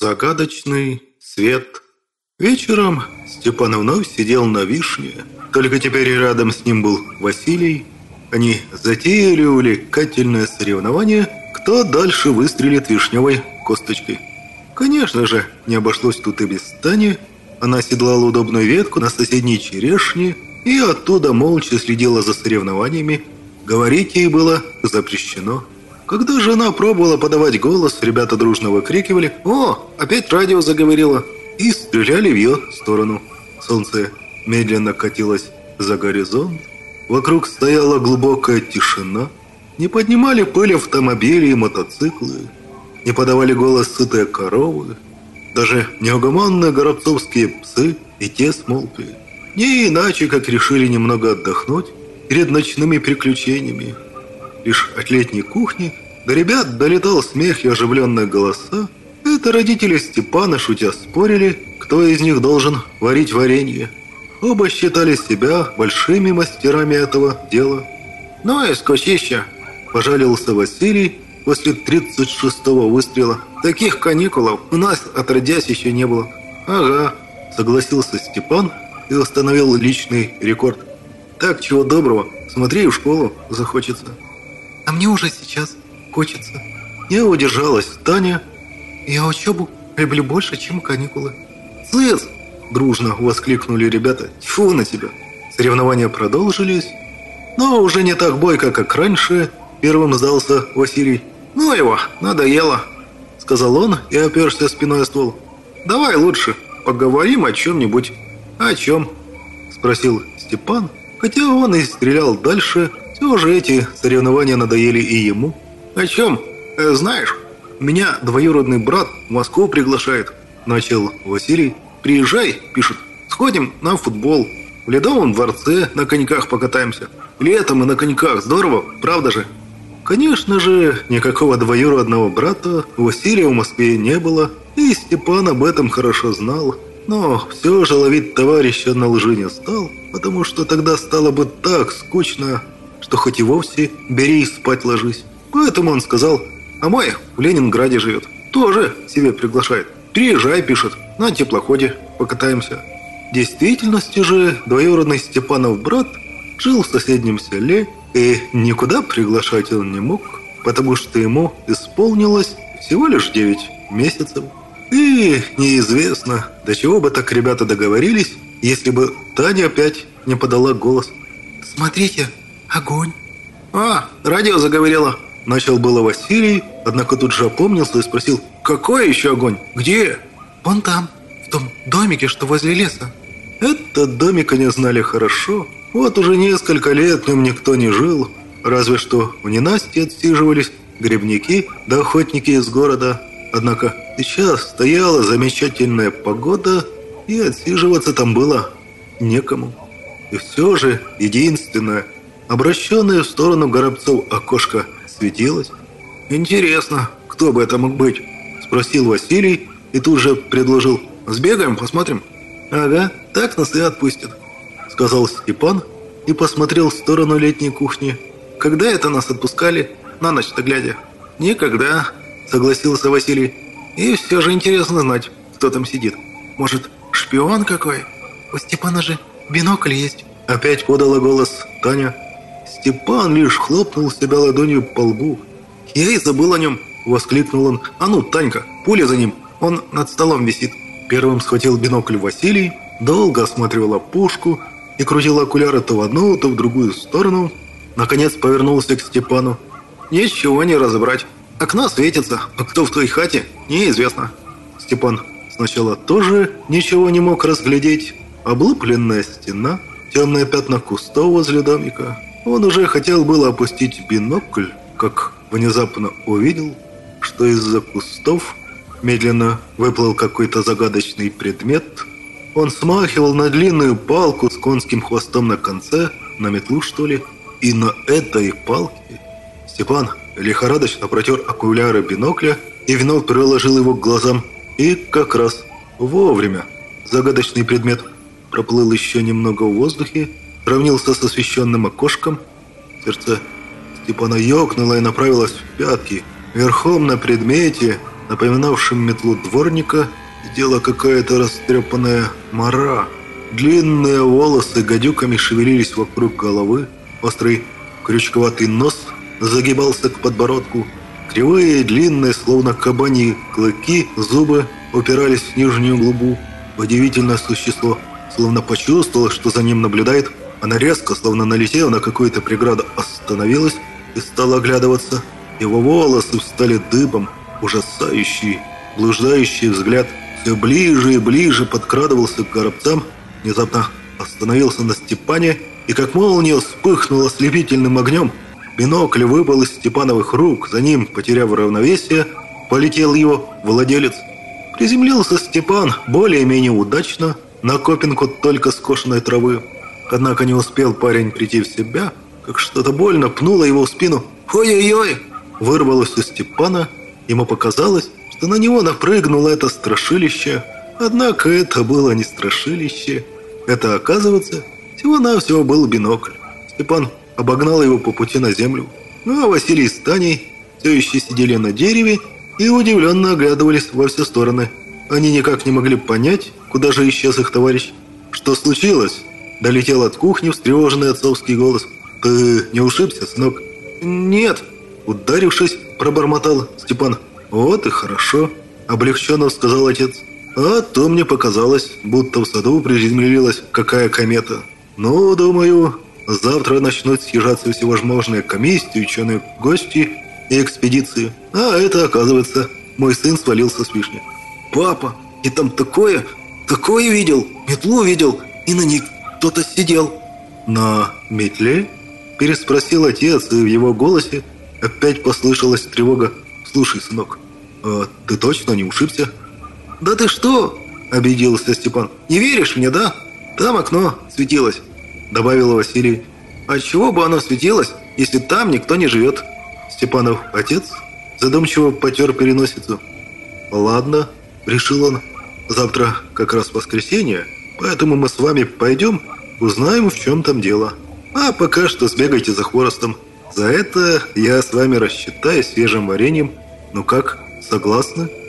Загадочный свет. Вечером Степан вновь сидел на вишне. Только теперь рядом с ним был Василий. Они затеяли увлекательное соревнование, кто дальше выстрелит вишневой косточкой. Конечно же, не обошлось тут и без Тани. Она седлала удобную ветку на соседней черешне и оттуда молча следила за соревнованиями. Говорить ей было запрещено. Когда жена пробовала подавать голос, ребята дружно выкрикивали «О, опять радио заговорило!» и стреляли в ее сторону. Солнце медленно катилось за горизонт. Вокруг стояла глубокая тишина. Не поднимали пыль автомобили и мотоциклы. Не подавали голос сытые коровы. Даже неугомонные горобцовские псы и те смолкли. Не иначе, как решили немного отдохнуть перед ночными приключениями. Лишь от летней кухни до ребят долетал смех и оживленные голоса. Это родители Степана, шутя, спорили, кто из них должен варить варенье. Оба считали себя большими мастерами этого дела. «Ну и скучища!» – пожалился Василий после 36-го выстрела. «Таких каникулов у нас отродясь еще не было». «Ага», – согласился Степан и установил личный рекорд. «Так, чего доброго, смотри, в школу захочется». «А мне уже сейчас хочется». Не удержалась Таня. «Я учебу люблю больше, чем каникулы». «Цыц!» – дружно воскликнули ребята. «Тьфу на тебя!» Соревнования продолжились, но уже не так бойко, как раньше. Первым сдался Василий. «Ну его, надоело», – сказал он и оперся спиной о ствол. «Давай лучше поговорим о чем-нибудь». «О чем?» – спросил Степан, хотя он и стрелял дальше, все же эти соревнования надоели и ему. «О чем? Э, знаешь, меня двоюродный брат в Москву приглашает», – начал Василий. «Приезжай», – пишет, – «сходим на футбол. В Ледовом дворце на коньках покатаемся. Летом и на коньках здорово, правда же?» Конечно же, никакого двоюродного брата Василия в Москве не было, и Степан об этом хорошо знал. Но все же ловить товарища на лжи не стал, потому что тогда стало бы так скучно, что хоть и вовсе бери и спать ложись. Поэтому он сказал, а мой в Ленинграде живет, тоже себе приглашает. Приезжай, пишет, на теплоходе покатаемся. В действительности же двоюродный Степанов брат жил в соседнем селе и никуда приглашать он не мог, потому что ему исполнилось всего лишь 9 месяцев. И неизвестно, до чего бы так ребята договорились, если бы Таня опять не подала голос. «Смотрите, огонь!» «А, радио заговорило!» Начал было Василий, однако тут же опомнился и спросил, «Какой еще огонь? Где?» «Вон там, в том домике, что возле леса». Этот домик они знали хорошо. Вот уже несколько лет в нем никто не жил, разве что в ненастье отсиживались грибники да охотники из города. Однако сейчас стояла замечательная погода, и отсиживаться там было некому. И все же единственное, обращенное в сторону горобцов окошко светилось. «Интересно, кто бы это мог быть?» – спросил Василий и тут же предложил «Сбегаем, посмотрим». «Ага, так нас и отпустят», – сказал Степан и посмотрел в сторону летней кухни. «Когда это нас отпускали? На ночь-то глядя?» «Никогда», – согласился Василий. «И все же интересно знать, кто там сидит. Может, шпион какой?» «У Степана же бинокль есть». Опять подала голос Таня. Степан лишь хлопнул себя ладонью по лбу. «Я и забыл о нем!» – воскликнул он. «А ну, Танька, пуля за ним! Он над столом висит!» Первым схватил бинокль Василий, долго осматривал пушку и крутил окуляры то в одну, то в другую сторону. Наконец повернулся к Степану. «Ничего не разобрать. Окна светится, а кто в той хате, неизвестно». Степан сначала тоже ничего не мог разглядеть. Облупленная стена, темные пятна кустов возле домика – он уже хотел было опустить бинокль, как внезапно увидел, что из-за кустов медленно выплыл какой-то загадочный предмет. Он смахивал на длинную палку с конским хвостом на конце, на метлу что ли, и на этой палке Степан лихорадочно протер окуляры бинокля и вновь приложил его к глазам. И как раз вовремя загадочный предмет проплыл еще немного в воздухе равнился с освещенным окошком. Сердце Степана ёкнуло и направилось в пятки. Верхом на предмете напоминавшим метлу дворника, сидела какая-то растрепанная мора. Длинные волосы гадюками шевелились вокруг головы, острый крючковатый нос загибался к подбородку, кривые, длинные, словно кабани клыки, зубы упирались в нижнюю губу. Удивительное существо, словно почувствовало, что за ним наблюдает, она резко, словно налетела на какую-то преграду, остановилась и стала оглядываться. Его волосы встали дыбом, ужасающий, блуждающий взгляд все ближе и ближе подкрадывался к горобцам, внезапно остановился на Степане и как молния вспыхнул ослепительным огнем. Бинокль выпал из Степановых рук, за ним, потеряв равновесие, полетел его владелец. Приземлился Степан более-менее удачно на копинку только скошенной травы. Однако не успел парень прийти в себя, как что-то больно пнуло его в спину. «Ой-ой-ой!» Вырвалось у Степана. Ему показалось, что на него напрыгнуло это страшилище. Однако это было не страшилище. Это, оказывается, всего-навсего был бинокль. Степан обогнал его по пути на землю. Ну а Василий с Таней все еще сидели на дереве и удивленно оглядывались во все стороны. Они никак не могли понять, куда же исчез их товарищ. «Что случилось?» Долетел от кухни встревоженный отцовский голос. «Ты не ушибся, сынок?» «Нет!» Ударившись, пробормотал Степан. «Вот и хорошо!» Облегченно сказал отец. «А то мне показалось, будто в саду приземлилась какая комета. Ну, думаю, завтра начнут съезжаться всевозможные комиссии, ученые гости и экспедиции. А это, оказывается, мой сын свалился с вишни. «Папа, и там такое, такое видел, метлу видел, и на ней кто-то сидел». «На метле?» – переспросил отец, и в его голосе опять послышалась тревога. «Слушай, сынок, а ты точно не ушибся?» «Да ты что?» – обиделся Степан. «Не веришь мне, да? Там окно светилось», – добавил Василий. «А чего бы оно светилось, если там никто не живет?» Степанов отец задумчиво потер переносицу. «Ладно», – решил он. «Завтра как раз воскресенье, поэтому мы с вами пойдем, узнаем, в чем там дело. А пока что сбегайте за хворостом. За это я с вами рассчитаюсь свежим вареньем. Ну как, согласны?»